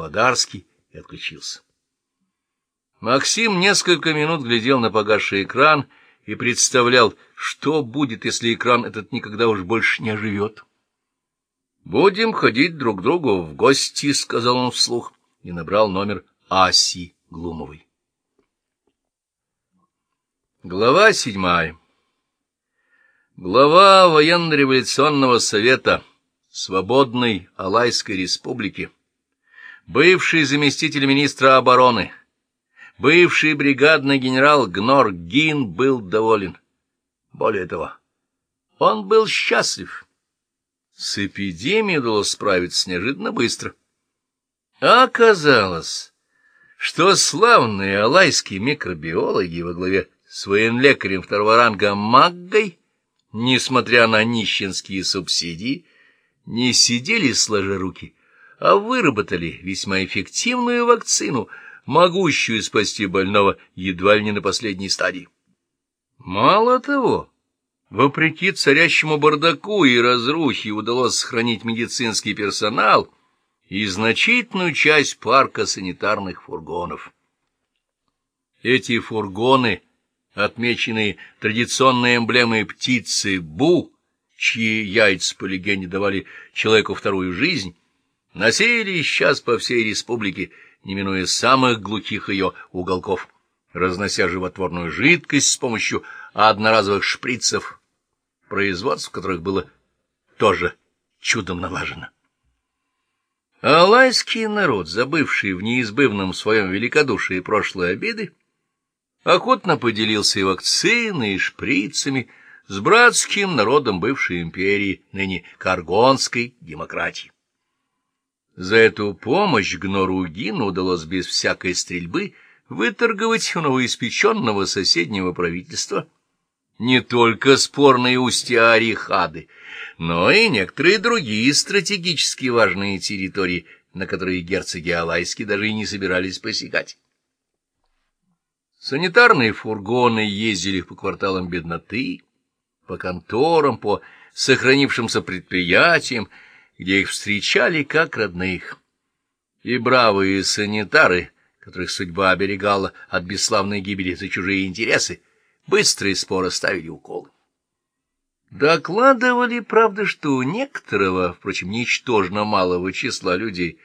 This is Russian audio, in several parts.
Володарский и отключился. Максим несколько минут глядел на погасший экран и представлял, что будет, если экран этот никогда уж больше не оживет. — Будем ходить друг к другу в гости, — сказал он вслух, и набрал номер Аси Глумовой. Глава седьмая Глава военно-революционного совета Свободной Алайской Республики, бывший заместитель министра обороны, бывший бригадный генерал Гнор Гин был доволен. Более того, он был счастлив. С эпидемией удалось справиться неожиданно быстро. Оказалось, что славные алайские микробиологи во главе с военлекарем второго ранга Маггой, несмотря на нищенские субсидии, не сидели сложа руки, а выработали весьма эффективную вакцину, могущую спасти больного едва ли не на последней стадии. Мало того, вопреки царящему бардаку и разрухе удалось сохранить медицинский персонал и значительную часть парка санитарных фургонов. Эти фургоны, отмеченные традиционной эмблемой птицы «Бу», чьи яйца, по легенде, давали человеку вторую жизнь, носили сейчас по всей республике, не минуя самых глухих ее уголков, разнося животворную жидкость с помощью одноразовых шприцев, производство которых было тоже чудом налажено. Алайский народ, забывший в неизбывном своем великодушии прошлые обиды, охотно поделился и вакциной, и шприцами, с братским народом бывшей империи, ныне Каргонской демократии. За эту помощь Гноругину удалось без всякой стрельбы выторговать у новоиспеченного соседнего правительства не только спорные устья Арихады, но и некоторые другие стратегически важные территории, на которые герцоги Алайски даже и не собирались посягать. Санитарные фургоны ездили по кварталам бедноты, по конторам, по сохранившимся предприятиям, где их встречали как родных. И бравые санитары, которых судьба оберегала от бесславной гибели за чужие интересы, быстро и споро ставили уколы. Докладывали, правда, что у некоторого, впрочем, ничтожно малого числа людей,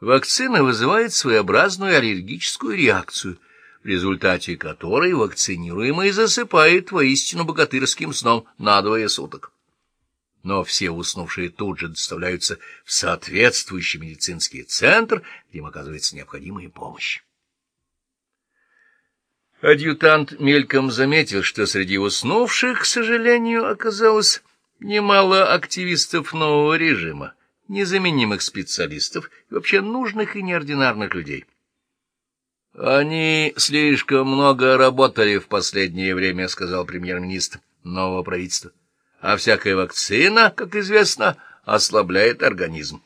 вакцина вызывает своеобразную аллергическую реакцию, в результате которой вакцинируемый засыпает воистину богатырским сном на двое суток. Но все уснувшие тут же доставляются в соответствующий медицинский центр, где им оказывается необходимая помощь. Адъютант мельком заметил, что среди уснувших, к сожалению, оказалось немало активистов нового режима, незаменимых специалистов и вообще нужных и неординарных людей. «Они слишком много работали в последнее время», — сказал премьер-министр нового правительства. «А всякая вакцина, как известно, ослабляет организм.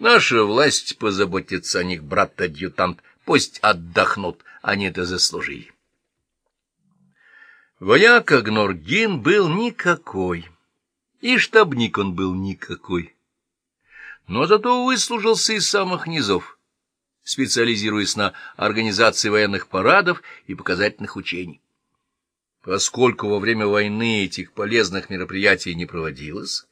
Наша власть позаботится о них, брат-адъютант, пусть отдохнут, они это заслужили». Вояка Гноргин был никакой, и штабник он был никакой. Но зато выслужился из самых низов специализируясь на организации военных парадов и показательных учений. Поскольку во время войны этих полезных мероприятий не проводилось,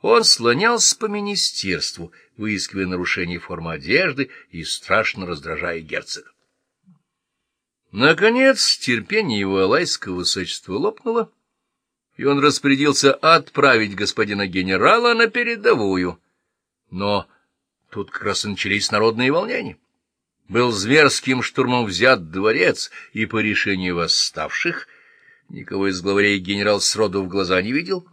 он слонялся по министерству, выискивая нарушения формы одежды и страшно раздражая герцога. Наконец, терпение его алайского высочества лопнуло, и он распорядился отправить господина генерала на передовую. Но Тут как раз и начались народные волнения. Был зверским штурмом взят дворец, и по решению восставших никого из главарей генерал сроду в глаза не видел.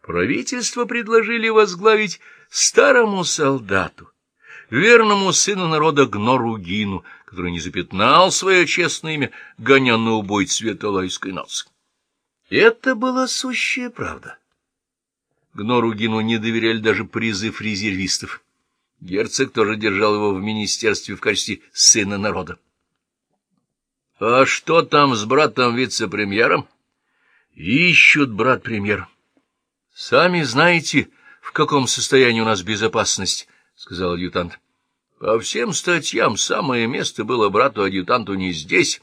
Правительство предложили возглавить старому солдату, верному сыну народа Гноругину, который не запятнал свое честное имя, гоня на убой цвета лайской нации. Это была сущая правда. Гноругину не доверяли даже призыв резервистов. Герцог тоже держал его в министерстве в качестве сына народа. — А что там с братом-вице-премьером? — Ищут брат-премьер. — Сами знаете, в каком состоянии у нас безопасность, — сказал адъютант. — По всем статьям самое место было брату-адъютанту не здесь,